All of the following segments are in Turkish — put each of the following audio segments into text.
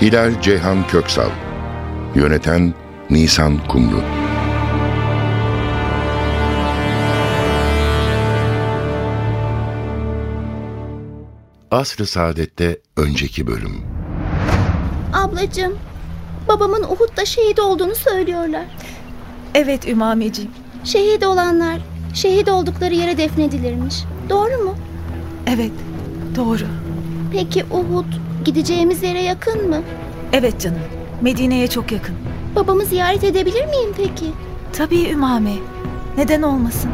Hilal Ceyhan Köksal Yöneten Nisan Kumru Asr-ı Saadet'te önceki bölüm Ablacığım, babamın Uhud'da şehit olduğunu söylüyorlar. Evet Ümameciğim. Şehit olanlar şehit oldukları yere defnedilirmiş. Doğru mu? Evet, doğru. Peki Uhud gideceğimiz yere yakın mı? Evet canım. Medine'ye çok yakın. Babamı ziyaret edebilir miyim peki? Tabii Ümame. Neden olmasın?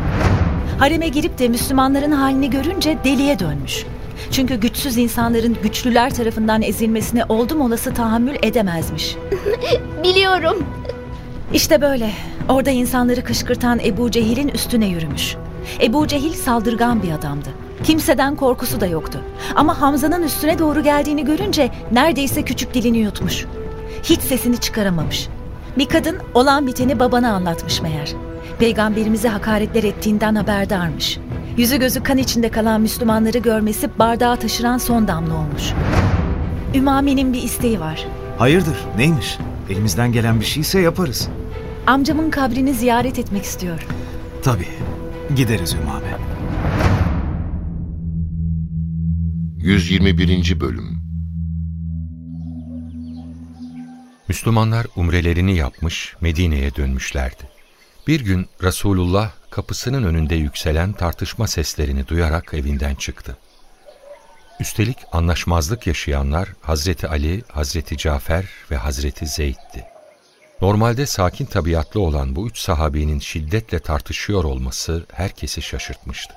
Hareme girip de Müslümanların halini görünce deliye dönmüş. Çünkü güçsüz insanların güçlüler tarafından ezilmesine oldum olası tahammül edemezmiş. Biliyorum. İşte böyle. Orada insanları kışkırtan Ebu Cehil'in üstüne yürümüş. Ebu Cehil saldırgan bir adamdı. Kimseden korkusu da yoktu. Ama Hamza'nın üstüne doğru geldiğini görünce neredeyse küçük dilini yutmuş. Hiç sesini çıkaramamış. Bir kadın olan biteni babana anlatmış meğer. Peygamberimize hakaretler ettiğinden haberdarmış. Yüzü gözü kan içinde kalan Müslümanları görmesi bardağı taşıran son damla olmuş. Ümame'nin bir isteği var. Hayırdır, neymiş? Elimizden gelen bir şeyse yaparız. Amcamın kabrini ziyaret etmek istiyor. Tabii, gideriz Ümame. 121. Bölüm Müslümanlar umrelerini yapmış Medine'ye dönmüşlerdi. Bir gün Resulullah kapısının önünde yükselen tartışma seslerini duyarak evinden çıktı. Üstelik anlaşmazlık yaşayanlar Hazreti Ali, Hazreti Cafer ve Hazreti Zeyd'di. Normalde sakin tabiatlı olan bu üç sahabinin şiddetle tartışıyor olması herkesi şaşırtmıştı.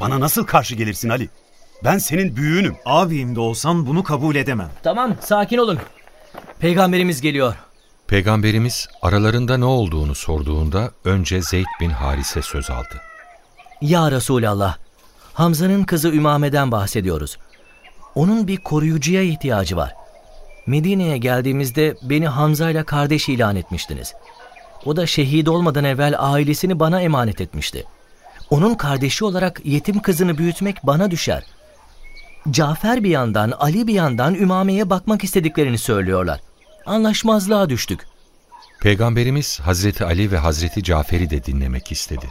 Bana nasıl karşı gelirsin Ali? Ben senin büyüğünüm. Abim de olsan bunu kabul edemem. Tamam sakin olun. Peygamberimiz geliyor. Peygamberimiz aralarında ne olduğunu sorduğunda önce Zeyd bin Harise söz aldı. Ya Resulallah, Hamza'nın kızı Ümame'den bahsediyoruz. Onun bir koruyucuya ihtiyacı var. Medine'ye geldiğimizde beni Hamza ile kardeş ilan etmiştiniz. O da şehit olmadan evvel ailesini bana emanet etmişti. Onun kardeşi olarak yetim kızını büyütmek bana düşer. Cafer bir yandan, Ali bir yandan Ümame'ye bakmak istediklerini söylüyorlar. Anlaşmazlığa düştük. Peygamberimiz Hazreti Ali ve Hazreti Cafer'i de dinlemek istedi.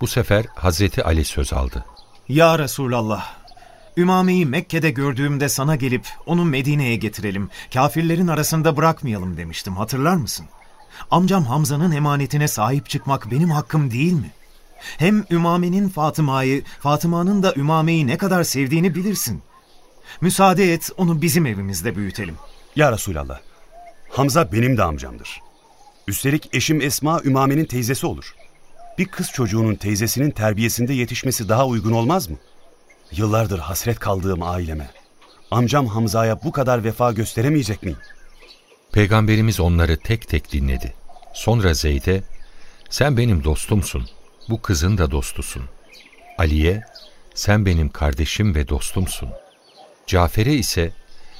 Bu sefer Hazreti Ali söz aldı. Ya Resulallah, Ümame'yi Mekke'de gördüğümde sana gelip onu Medine'ye getirelim, kafirlerin arasında bırakmayalım demiştim hatırlar mısın? Amcam Hamza'nın emanetine sahip çıkmak benim hakkım değil mi? Hem Ümame'nin Fatıma'yı, Fatıma'nın da Ümame'yi ne kadar sevdiğini bilirsin. Müsaade et onu bizim evimizde büyütelim. Ya Resulallah, Hamza benim de amcamdır. Üstelik eşim Esma Ümame'nin teyzesi olur. Bir kız çocuğunun teyzesinin terbiyesinde yetişmesi daha uygun olmaz mı? Yıllardır hasret kaldığım aileme. Amcam Hamza'ya bu kadar vefa gösteremeyecek miyim? Peygamberimiz onları tek tek dinledi. Sonra Zeyd'e, sen benim dostumsun, bu kızın da dostusun. Ali'ye, sen benim kardeşim ve dostumsun. Cafer'e ise,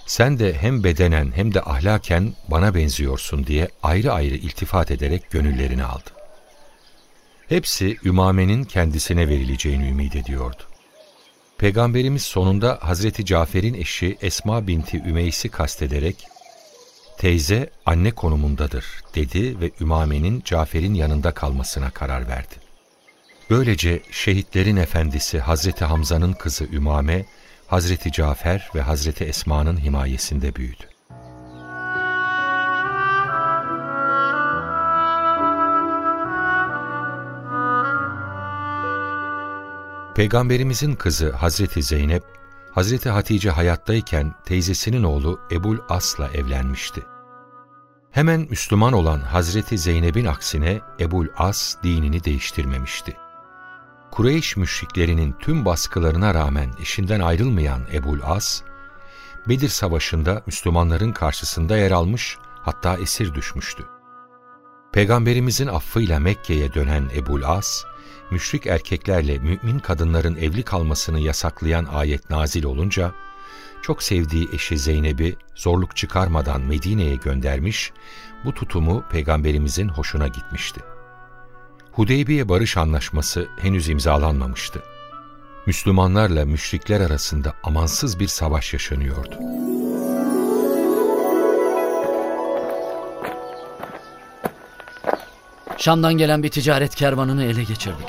sen de hem bedenen hem de ahlaken bana benziyorsun diye ayrı ayrı iltifat ederek gönüllerini aldı. Hepsi Ümame'nin kendisine verileceğini ümit ediyordu. Peygamberimiz sonunda Hazreti Cafer'in eşi Esma binti Ümeys'i kastederek, teyze anne konumundadır dedi ve Ümame'nin Cafer'in yanında kalmasına karar verdi. Böylece şehitlerin efendisi Hazreti Hamza'nın kızı Ümame, Hazreti Cafer ve Hazreti Esma'nın himayesinde büyüdü. Peygamberimizin kızı Hazreti Zeynep, Hazreti Hatice hayattayken teyzesinin oğlu Ebul As'la evlenmişti. Hemen Müslüman olan Hazreti Zeynep'in aksine Ebul As dinini değiştirmemişti. Kureyş müşriklerinin tüm baskılarına rağmen eşinden ayrılmayan Ebul As, Bedir Savaşı'nda Müslümanların karşısında yer almış, hatta esir düşmüştü. Peygamberimizin affıyla Mekke'ye dönen Ebul As, müşrik erkeklerle mümin kadınların evli kalmasını yasaklayan ayet nazil olunca, çok sevdiği eşi Zeynep'i zorluk çıkarmadan Medine'ye göndermiş, bu tutumu Peygamberimizin hoşuna gitmişti. Hudeybiye Barış Anlaşması henüz imzalanmamıştı. Müslümanlarla müşrikler arasında amansız bir savaş yaşanıyordu. Şam'dan gelen bir ticaret kervanını ele geçirdik.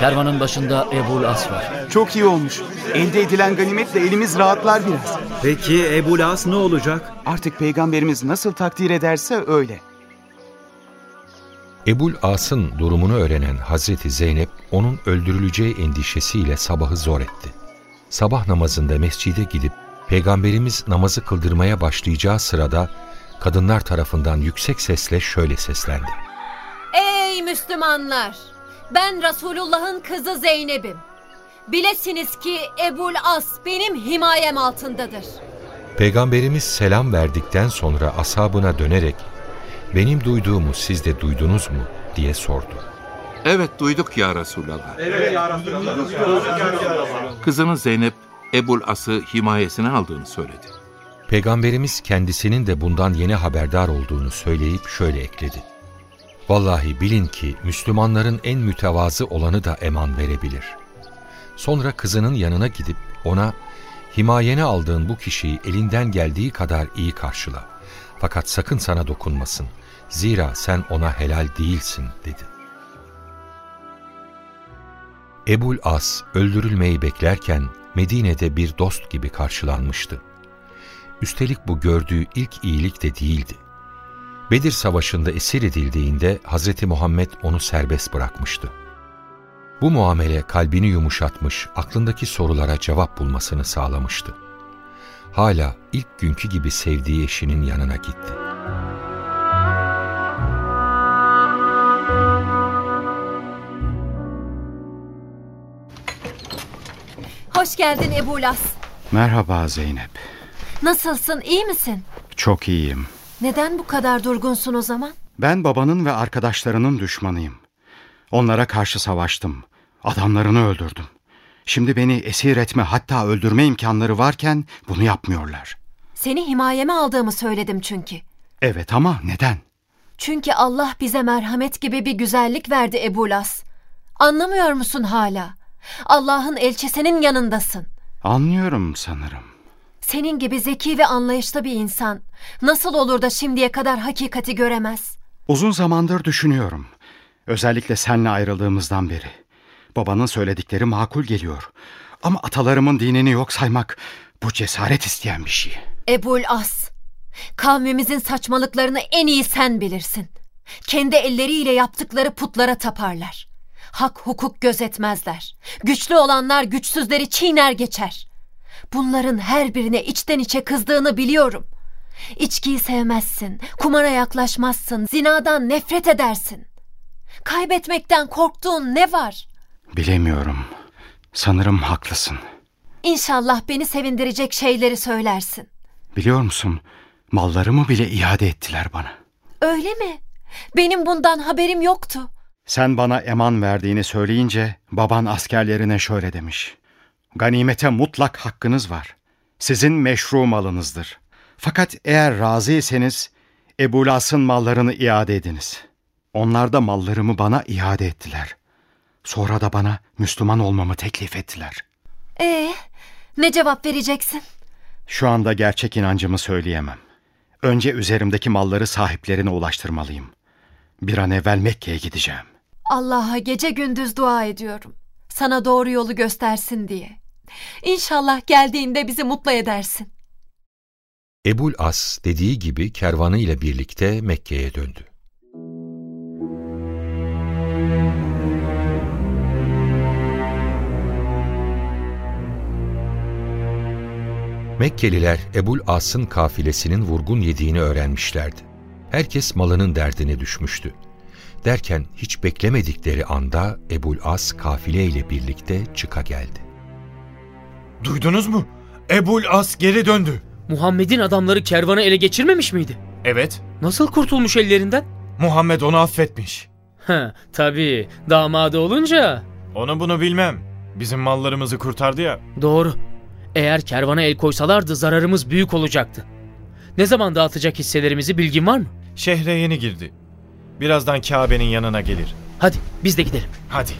Kervanın başında Ebul As var. Çok iyi olmuş. Elde edilen ganimetle elimiz rahatlar biraz. Peki Ebu Las ne olacak? Artık peygamberimiz nasıl takdir ederse öyle. Ebul As'ın durumunu öğrenen Hazreti Zeynep onun öldürüleceği endişesiyle sabahı zor etti. Sabah namazında mescide gidip Peygamberimiz namazı kıldırmaya başlayacağı sırada kadınlar tarafından yüksek sesle şöyle seslendi. Ey Müslümanlar! Ben Resulullah'ın kızı Zeynep'im. Bilesiniz ki Ebul As benim himayem altındadır. Peygamberimiz selam verdikten sonra ashabına dönerek benim duyduğumu siz de duydunuz mu diye sordu. Evet duyduk ya Resulallah. Evet ya Resulallah. Kızını Zeynep Ebul As'ı himayesine aldığını söyledi. Peygamberimiz kendisinin de bundan yeni haberdar olduğunu söyleyip şöyle ekledi. Vallahi bilin ki Müslümanların en mütevazı olanı da eman verebilir. Sonra kızının yanına gidip ona himayene aldığın bu kişiyi elinden geldiği kadar iyi karşıla. Fakat sakın sana dokunmasın. Zira sen ona helal değilsin dedi. Ebul As öldürülmeyi beklerken Medine'de bir dost gibi karşılanmıştı. Üstelik bu gördüğü ilk iyilik de değildi. Bedir Savaşı'nda esir edildiğinde Hz. Muhammed onu serbest bırakmıştı. Bu muamele kalbini yumuşatmış, aklındaki sorulara cevap bulmasını sağlamıştı. Hala ilk günkü gibi sevdiği eşinin yanına gitti. Hoş geldin Ebu Las. Merhaba Zeynep. Nasılsın, iyi misin? Çok iyiyim. Neden bu kadar durgunsun o zaman? Ben babanın ve arkadaşlarının düşmanıyım. Onlara karşı savaştım. Adamlarını öldürdüm. Şimdi beni esir etme hatta öldürme imkanları varken bunu yapmıyorlar. Seni himayeme aldığımı söyledim çünkü. Evet ama neden? Çünkü Allah bize merhamet gibi bir güzellik verdi Ebu Las. Anlamıyor musun hala? Allah'ın elçisinin yanındasın. Anlıyorum sanırım. Senin gibi zeki ve anlayışlı bir insan nasıl olur da şimdiye kadar hakikati göremez? Uzun zamandır düşünüyorum. Özellikle seninle ayrıldığımızdan beri. Babanın söyledikleri makul geliyor. Ama atalarımın dinini yok saymak bu cesaret isteyen bir şey. Ebul As, kavmimizin saçmalıklarını en iyi sen bilirsin. Kendi elleriyle yaptıkları putlara taparlar. Hak hukuk gözetmezler. Güçlü olanlar güçsüzleri çiğner geçer. Bunların her birine içten içe kızdığını biliyorum. İçkiyi sevmezsin, kumara yaklaşmazsın, zinadan nefret edersin. Kaybetmekten korktuğun ne var? Bilemiyorum. Sanırım haklısın. İnşallah beni sevindirecek şeyleri söylersin. Biliyor musun? Mallarımı bile iade ettiler bana. Öyle mi? Benim bundan haberim yoktu. Sen bana eman verdiğini söyleyince baban askerlerine şöyle demiş. Ganimete mutlak hakkınız var. Sizin meşru malınızdır. Fakat eğer razıyseniz Ebu Las'ın mallarını iade ediniz. Onlar da mallarımı bana iade ettiler. Sonra da bana Müslüman olmamı teklif ettiler. Ee, ne cevap vereceksin? Şu anda gerçek inancımı söyleyemem. Önce üzerimdeki malları sahiplerine ulaştırmalıyım. Bir an evvel Mekke'ye gideceğim. Allah'a gece gündüz dua ediyorum. Sana doğru yolu göstersin diye. İnşallah geldiğinde bizi mutlu edersin. Ebul As dediği gibi kervanı ile birlikte Mekke'ye döndü. Mekkeliler Ebul As'ın kafilesinin vurgun yediğini öğrenmişlerdi. Herkes malının derdine düşmüştü. Derken hiç beklemedikleri anda Ebul As kafile ile birlikte çıka geldi. Duydunuz mu? Ebul As geri döndü. Muhammed'in adamları kervanı ele geçirmemiş miydi? Evet. Nasıl kurtulmuş ellerinden? Muhammed onu affetmiş. Ha, tabii. Damadı olunca. Onu bunu bilmem. Bizim mallarımızı kurtardı ya. Doğru. Eğer kervana el koysalardı zararımız büyük olacaktı. Ne zaman dağıtacak hisselerimizi bilgin var mı? Şehre yeni girdi. Birazdan Kabe'nin yanına gelir. Hadi biz de gidelim. Hadi.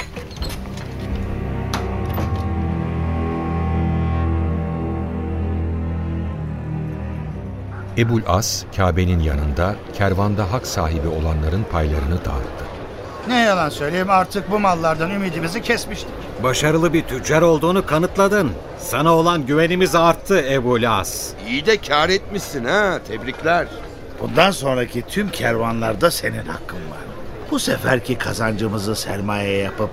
Ebul As, Kabe'nin yanında kervanda hak sahibi olanların paylarını dağıttı. Ne yalan söyleyeyim artık bu mallardan ümidimizi kesmiştik. Başarılı bir tüccar olduğunu kanıtladın. Sana olan güvenimiz arttı Ebu Las. İyi de kar etmişsin ha. Tebrikler. Bundan sonraki tüm kervanlarda senin hakkın var. Bu seferki kazancımızı sermaye yapıp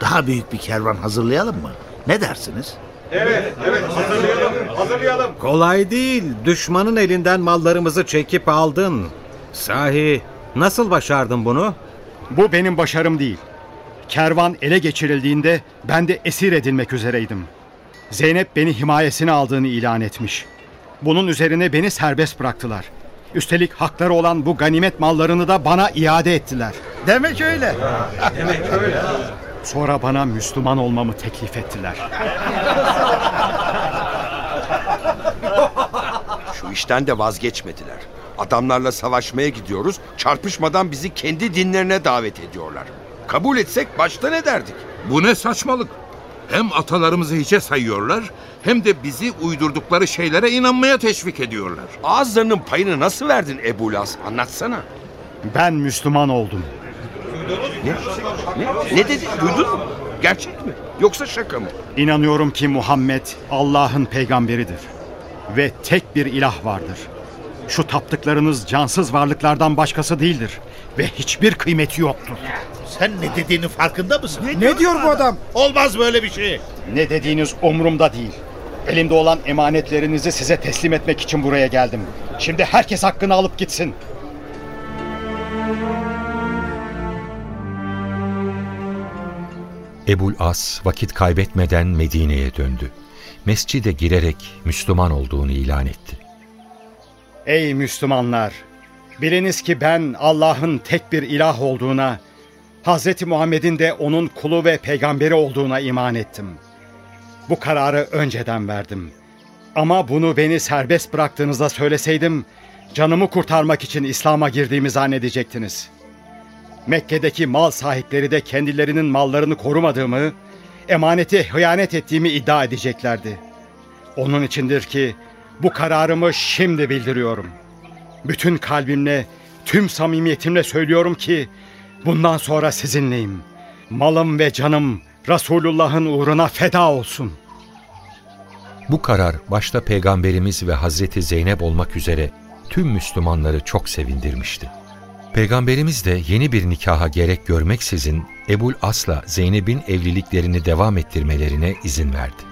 daha büyük bir kervan hazırlayalım mı? Ne dersiniz? Evet, evet hazırlayalım, hazırlayalım. Kolay değil. Düşmanın elinden mallarımızı çekip aldın. Sahi nasıl başardın bunu? Bu benim başarım değil. Kervan ele geçirildiğinde ben de esir edilmek üzereydim. Zeynep beni himayesine aldığını ilan etmiş. Bunun üzerine beni serbest bıraktılar. Üstelik hakları olan bu ganimet mallarını da bana iade ettiler. Demek öyle. Demek öyle. Sonra bana Müslüman olmamı teklif ettiler. Şu işten de vazgeçmediler. Adamlarla savaşmaya gidiyoruz. Çarpışmadan bizi kendi dinlerine davet ediyorlar. Kabul etsek başta ne derdik? Bu ne saçmalık? Hem atalarımızı hiçe sayıyorlar hem de bizi uydurdukları şeylere inanmaya teşvik ediyorlar. Ağızlarının payını nasıl verdin Ebu Las? Anlatsana. Ben Müslüman oldum. Ne? Ne, ne dedi? Duydun mu? Gerçek mi? Yoksa şaka mı? İnanıyorum ki Muhammed Allah'ın peygamberidir. Ve tek bir ilah vardır. Şu taptıklarınız cansız varlıklardan başkası değildir. Ve hiçbir kıymeti yoktur. Sen ne dediğinin farkında mısın? Ne diyor bu adam? Olmaz böyle bir şey. Ne dediğiniz umurumda değil. Elimde olan emanetlerinizi size teslim etmek için buraya geldim. Şimdi herkes hakkını alıp gitsin. Ebul As vakit kaybetmeden Medine'ye döndü. Mescide girerek Müslüman olduğunu ilan etti. Ey Müslümanlar! Biliniz ki ben Allah'ın tek bir ilah olduğuna, Hz. Muhammed'in de onun kulu ve peygamberi olduğuna iman ettim. Bu kararı önceden verdim. Ama bunu beni serbest bıraktığınızda söyleseydim, canımı kurtarmak için İslam'a girdiğimi zannedecektiniz. Mekke'deki mal sahipleri de kendilerinin mallarını korumadığımı, emaneti hıyanet ettiğimi iddia edeceklerdi. Onun içindir ki bu kararımı şimdi bildiriyorum. Bütün kalbimle, tüm samimiyetimle söylüyorum ki bundan sonra sizinleyim. Malım ve canım Resulullah'ın uğruna feda olsun. Bu karar başta Peygamberimiz ve Hazreti Zeynep olmak üzere tüm Müslümanları çok sevindirmişti. Peygamberimiz de yeni bir nikaha gerek görmeksizin Ebul As'la Zeynep'in evliliklerini devam ettirmelerine izin verdi.